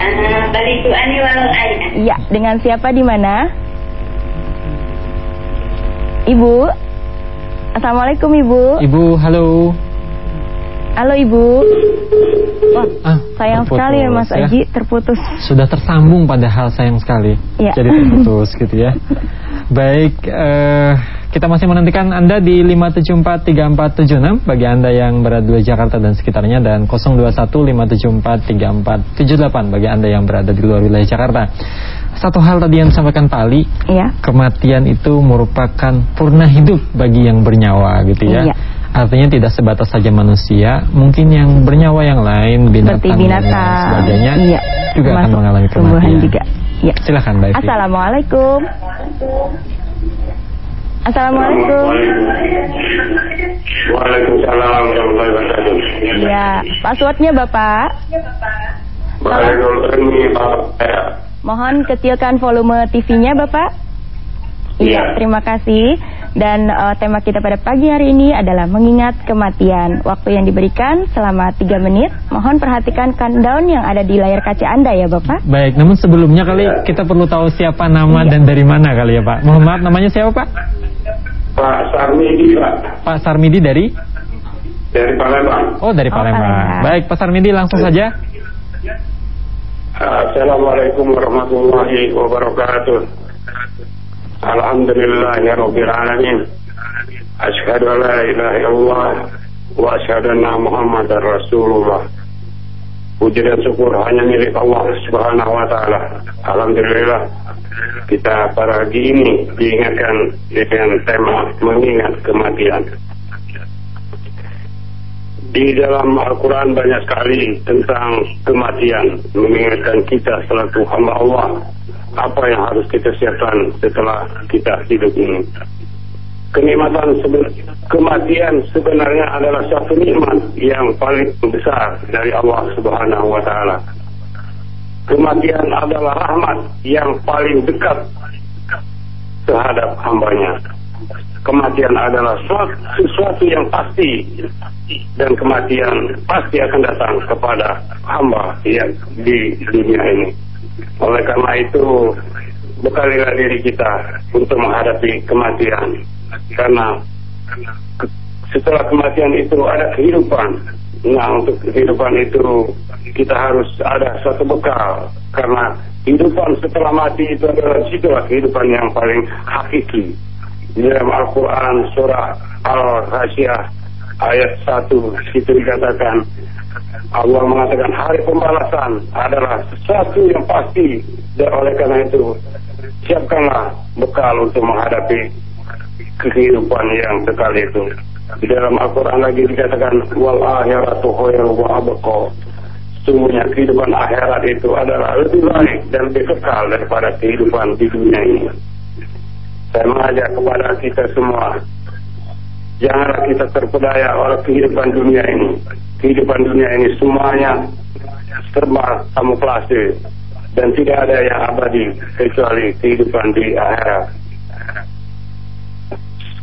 Walau Iya, dengan siapa di mana? Ibu. Assalamualaikum Ibu. Ibu, halo. Halo Ibu. Wah, Ah, sayang terputus, sekali ya Mas ya. Aji terputus. Sudah tersambung padahal sayang sekali. Iya. Jadi terputus gitu ya. Baik, eh, kita masih menantikan Anda di 5743476 bagi Anda yang berada di Jakarta dan sekitarnya dan 0215743478 bagi Anda yang berada di luar wilayah Jakarta. Satu hal tadi yang disampaikan Pak Ali, Iya. kematian itu merupakan purna hidup bagi yang bernyawa gitu ya. Iya. Artinya tidak sebatas saja manusia, mungkin yang bernyawa yang lain, binatang, Seperti dan binatang. sebagainya Iya. juga akan mengalami kematian. juga. Iya. Silakan Mbak Evi. Assalamualaikum. Assalamualaikum. Waalaikumsalam warahmatullahi wabarakatuh. Ya, passwordnya Bapak. Waalaikumsalam ini Pak saya. Mohon kecilkan volume TV-nya Bapak. Iya, terima kasih. Dan eh, tema kita pada pagi hari ini adalah mengingat kematian. Waktu yang diberikan selama 3 menit. Mohon perhatikan countdown yang ada di layar kaca Anda ya Bapak. Baik, namun sebelumnya kali kita perlu tahu siapa nama dan dari mana kali ya Pak. Mohon maaf namanya siapa Pak? Pak Sarmidi Pak Pak Sarmidi dari? dari Palembang. Oh dari Oh, Palembang. Palembang. Baik Pak Sarmidi langsung saja. Assalamualaikum warahmatullahi wabarakatuh. Alhamdulillahi rabbil alamin. Asyhadu an la ilaha illallah wa asyhadu anna Muhammadar Rasulullah. Puji dan syukur hanya milik Allah Subhanahu wa taala. Alhamdulillah kita pagi ini diingatkan dengan tema mengingat kematian. Di dalam Al-Quran banyak sekali tentang kematian Mengingatkan kita selaku hamba Allah Apa yang harus kita siapkan setelah kita hidup ini Kenikmatan seben- kematian sebenarnya adalah satu nikmat yang paling besar dari Allah Subhanahu wa taala. Kematian adalah rahmat yang paling dekat terhadap hambanya. Kematian adalah suatu, sesuatu yang pasti dan kematian pasti akan datang kepada hamba yang di dunia ini. Oleh karena itu, bekalilah diri kita untuk menghadapi kematian. Karena setelah kematian itu ada kehidupan. Nah, untuk kehidupan itu kita harus ada satu bekal. Karena kehidupan setelah mati itu adalah situlah kehidupan yang paling hakiki. Di dalam Al-Quran surah Al-Ghasyiyah ayat 1 situ dikatakan Allah mengatakan hari pembalasan adalah sesuatu yang pasti dan oleh karena itu siapkanlah bekal untuk menghadapi kehidupan yang kekal itu. Di dalam Al-Quran lagi dikatakan wal akhiratu wa abqa. Sungguhnya kehidupan akhirat itu adalah lebih baik dan lebih kekal daripada kehidupan di dunia ini. Saya mengajak kepada kita semua Janganlah kita terpedaya oleh kehidupan dunia ini. Kehidupan dunia ini semuanya serba kamuflase dan tidak ada yang abadi kecuali kehidupan di akhirat.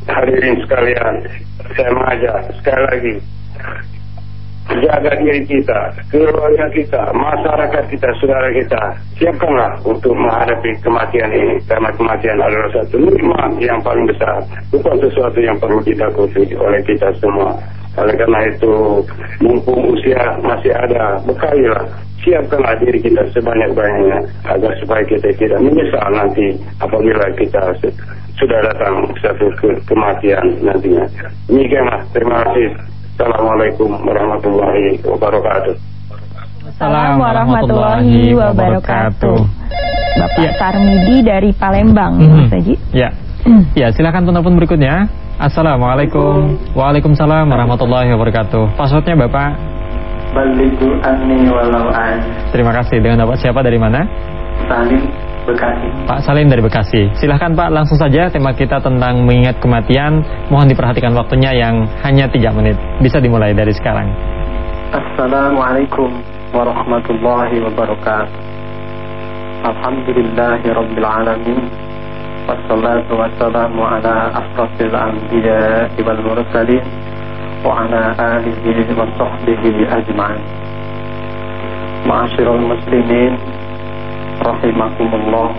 Hadirin sekalian, saya mengajak sekali lagi jaga diri kita, keluarga kita, masyarakat kita, saudara kita. Siapkanlah untuk menghadapi kematian ini. Karena kematian adalah satu nikmat yang paling besar. Bukan sesuatu yang perlu ditakuti oleh kita semua. Oleh karena itu, mumpung usia masih ada, bekalilah. Siapkanlah diri kita sebanyak-banyaknya agar supaya kita tidak menyesal nanti apabila kita sudah datang satu ke- kematian nantinya. Demikianlah. Terima kasih. Assalamualaikum warahmatullahi wabarakatuh. Assalamualaikum warahmatullahi wabarakatuh. Bapak Iya. Sarmidi dari Palembang, Mhm. Mas Haji. Ya. Ya, silakan penelpon berikutnya. Assalamualaikum. Waalaikumsalam warahmatullahi wabarakatuh. Passwordnya Bapak. Baliku anni walau an Terima kasih. Dengan Bapak siapa dari mana? Salim Bekasi. Pak Salim dari Bekasi. Silahkan Pak, langsung saja tema kita tentang mengingat kematian. Mohon diperhatikan waktunya yang hanya 3 menit. Bisa dimulai dari sekarang. Assalamualaikum warahmatullahi wabarakatuh. Alhamdulillahi rabbil alamin. Wassalatu wassalamu ala asrafil anbiya wal mursalin wa ala alihi wa sahbihi ajma'in. Ma'asyiral muslimin rahimakumullah.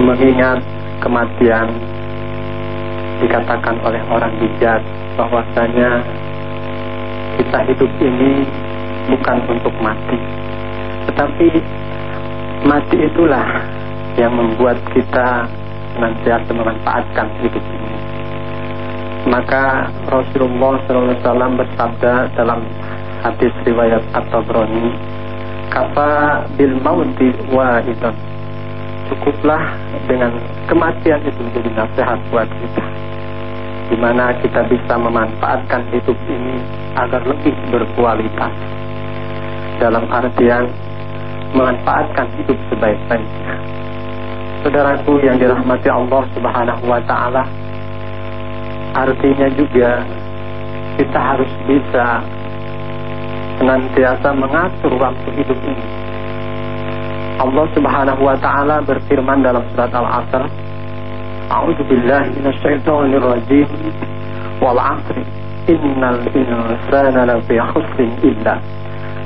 Mengingat kematian dikatakan oleh orang bijak bahwasanya kita hidup ini bukan untuk mati, tetapi mati itulah yang membuat kita senantiasa memanfaatkan hidup ini. Maka Rasulullah SAW bersabda dalam hadis riwayat At-Tabrani, "Kafa bil mauti wa idan." Cukuplah dengan kematian itu menjadi nasihat buat kita. Di mana kita bisa memanfaatkan hidup ini agar lebih berkualitas. Dalam artian memanfaatkan hidup sebaik-baiknya. Saudaraku yang dirahmati Allah Subhanahu wa taala, artinya juga kita harus bisa senantiasa mengatur waktu hidup ini. Allah Subhanahu wa taala berfirman dalam surat Al-Asr, A'udzu billahi minasyaitonir rajim. Wal 'asri innal insana lafi khusrin illa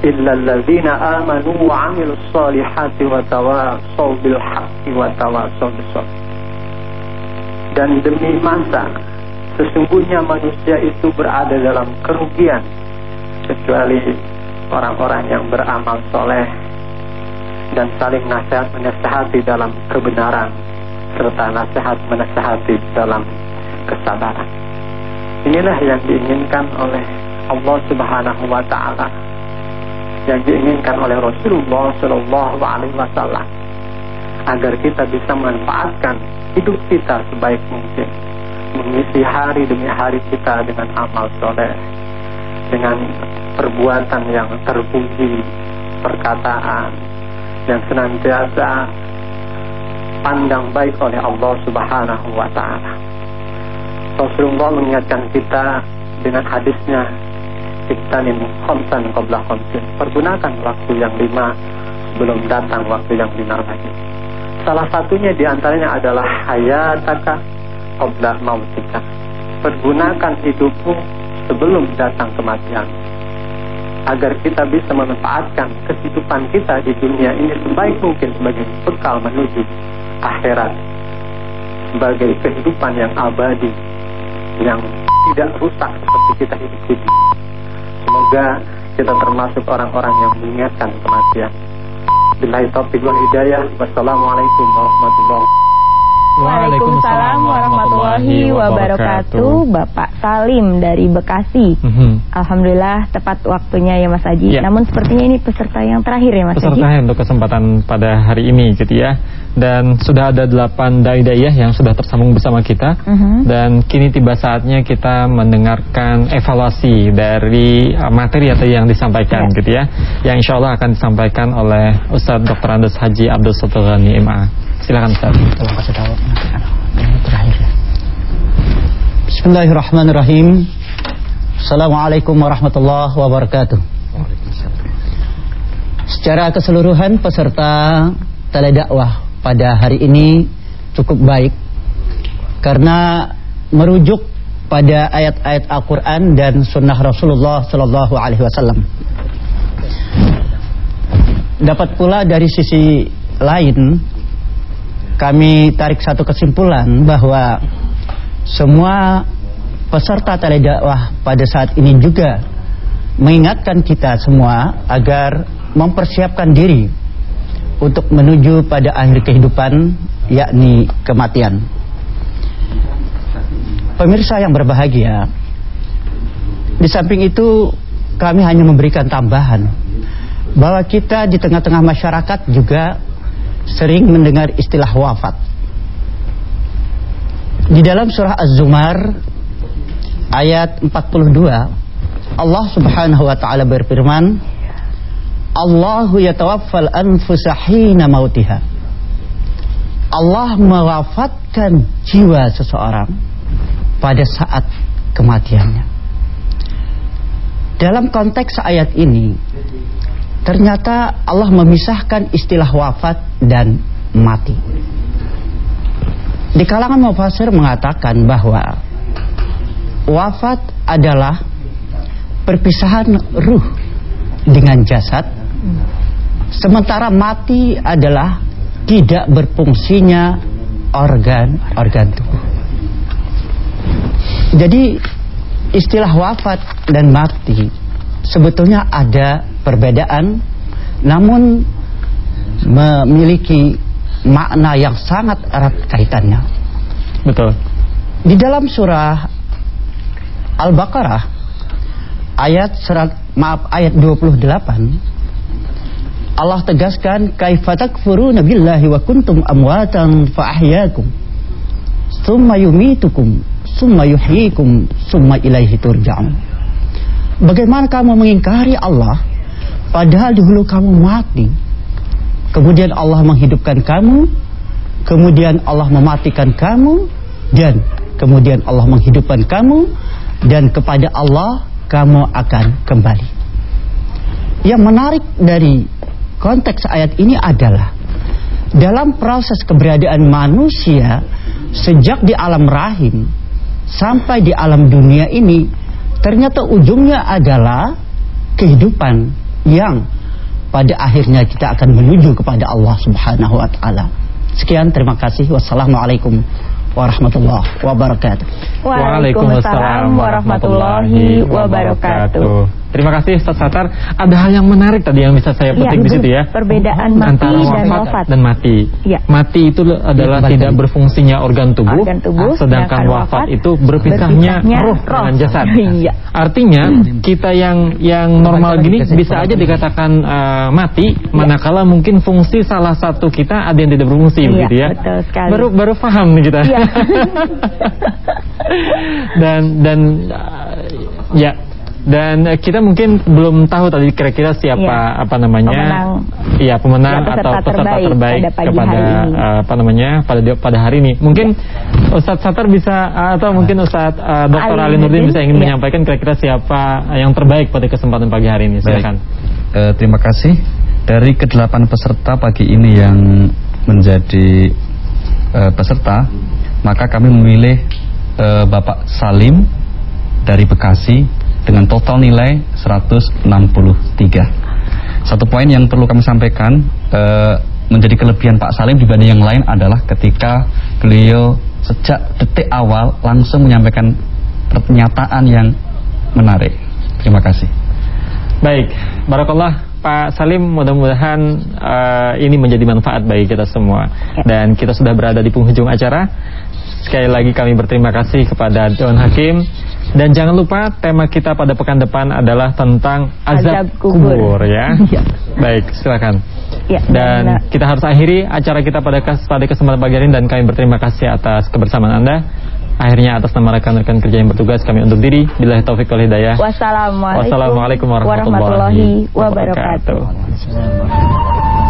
illa alladzina amanu wa 'amilus solihati wa tawasaw bil haqqi wa tawasaw bis Dan demi masa sesungguhnya manusia itu berada dalam kerugian kecuali orang-orang yang beramal soleh dan saling nasihat menasehati dalam kebenaran serta nasihat menasehati dalam kesabaran. Inilah yang diinginkan oleh Allah Subhanahu wa taala yang diinginkan oleh Rasulullah Shallallahu alaihi wasallam agar kita bisa memanfaatkan hidup kita sebaik mungkin mengisi hari demi hari kita dengan amal soleh dengan perbuatan yang terpuji perkataan yang senantiasa pandang baik oleh Allah Subhanahu wa taala. Rasulullah mengingatkan kita dengan hadisnya Iktanim khamsan qabla khamsin. Pergunakan waktu yang lima sebelum datang waktu yang lima lagi Salah satunya di antaranya adalah hayataka qabla mautika. Pergunakan hidupmu sebelum datang kematian agar kita bisa memanfaatkan kehidupan kita di dunia ini sebaik mungkin sebagai bekal menuju akhirat sebagai kehidupan yang abadi yang tidak rusak seperti kita hidup dunia. Semoga kita termasuk orang-orang yang mengingatkan kematian. Billahi taufiq wal hidayah. Wassalamualaikum warahmatullahi wabarakatuh. Waalaikumsalam warahmatullahi wabarakatuh. Bapak Salim dari Bekasi. Mhm. Alhamdulillah tepat waktunya ya Mas Haji. Ya. Namun sepertinya ini peserta yang terakhir ya Mas Peserta Haji. untuk kesempatan pada hari ini gitu ya. Dan sudah ada delapan dai-daiyah yang sudah tersambung bersama kita. Mhm. Dan kini tiba saatnya kita mendengarkan evaluasi dari uh, materi atau yang disampaikan Ya. gitu ya. Yang insya Allah akan disampaikan oleh Ustadz Dr. Andes Haji Abdul Sotogani MA. Silakan Ustadz. Tolong kasih tahu. Ini terakhir. Bismillahirrahmanirrahim. Assalamualaikum warahmatullahi wabarakatuh. Secara keseluruhan peserta teledakwah pada hari ini cukup baik karena merujuk pada ayat-ayat Al-Quran dan Sunnah Rasulullah Sallallahu Alaihi Wasallam. Dapat pula dari sisi lain kami tarik satu kesimpulan bahwa semua peserta teledakwah pada saat ini juga mengingatkan kita semua agar mempersiapkan diri untuk menuju pada akhir kehidupan yakni kematian. Pemirsa yang berbahagia, di samping itu kami hanya memberikan tambahan bahwa kita di tengah-tengah masyarakat juga sering mendengar istilah wafat. Di dalam surah Az-Zumar ayat 42 Allah Subhanahu wa taala berfirman Allahu yatawaffal anfusa hina mautiha Allah mewafatkan jiwa seseorang pada saat kematiannya. Dalam konteks ayat ini ternyata Allah memisahkan istilah wafat dan mati. Di kalangan mufasir mengatakan bahwa wafat adalah perpisahan ruh dengan jasad, sementara mati adalah tidak berfungsinya organ-organ tubuh. Jadi istilah wafat dan mati sebetulnya ada perbedaan namun memiliki makna yang sangat erat kaitannya. Betul. Di dalam surah Al-Baqarah ayat serat, maaf ayat 28 Allah tegaskan kaifatakfuruna billahi wa kuntum amwatan fa ahyaakum thumma yumitukum thumma yuhyikum thumma ilaihi turja'un Bagaimana kamu mengingkari Allah padahal dahulu kamu mati. Kemudian Allah menghidupkan kamu. Kemudian Allah mematikan kamu. Dan kemudian Allah menghidupkan kamu. Dan kepada Allah kamu akan kembali. Yang menarik dari konteks ayat ini adalah dalam proses keberadaan manusia sejak di alam rahim sampai di alam dunia ini ternyata ujungnya adalah kehidupan yang pada akhirnya kita akan menuju kepada Allah Subhanahu wa taala. Sekian terima kasih. Wassalamualaikum warahmatullahi wabarakatuh. Waalaikumsalam warahmatullahi wabarakatuh. Terima kasih Ustaz Satar. Ada hal yang menarik tadi yang bisa saya petik ya, di situ ya. Perbedaan mati antara dan wafat wafat dan mati. Ya. Mati itu adalah Ya, tidak berfungsinya organ tubuh, Organ tubuh, sedangkan wafat, wafat itu berpisahnya, berpisahnya roh, roh. dengan jasad. Iya. Artinya kita yang yang normal gini bisa aja dikatakan uh, mati, manakala mungkin fungsi salah satu kita ada yang tidak berfungsi Iya, begitu ya. betul sekali. Baru baru paham nih kita. Iya. dan dan uh, ya dan eh, kita mungkin belum tahu tadi kira-kira siapa Iya. apa namanya Pemenang. iya pemenang Ya, peserta atau peserta terbaik terbaik, pada pagi kepada hari ini. eh, apa namanya pada pada hari ini mungkin Ustadz Satar bisa atau mungkin Ustadz eh, Dr. Ali Nurdin bisa ingin iya. menyampaikan kira-kira siapa yang terbaik pada kesempatan pagi hari ini silakan Eh, terima kasih dari kedelapan peserta pagi ini yang menjadi eh, peserta, maka kami memilih eh, Bapak Salim dari Bekasi dengan total nilai 163. Satu poin yang perlu kami sampaikan eh, menjadi kelebihan Pak Salim dibanding yang lain adalah ketika beliau sejak detik awal langsung menyampaikan pernyataan yang menarik. Terima kasih. Baik, Barakallah Pak Salim mudah-mudahan eh, ini menjadi manfaat bagi kita semua Dan kita sudah berada di penghujung acara Sekali lagi kami berterima kasih kepada Dewan Hakim Dan jangan lupa tema kita pada pekan depan adalah tentang azab, Azab kubur. ya Iya. Baik, silakan Ya, Dan kita harus akhiri acara kita pada kes- pada kesempatan pagi ini Dan kami berterima kasih atas kebersamaan Anda Akhirnya atas nama rekan-rekan kerja yang bertugas kami undur diri Bila taufik wal hidayah Wassalamualaikum Wassalamualaikum warahmatullahi warahmatullahi wabarakatuh. wabarakatuh.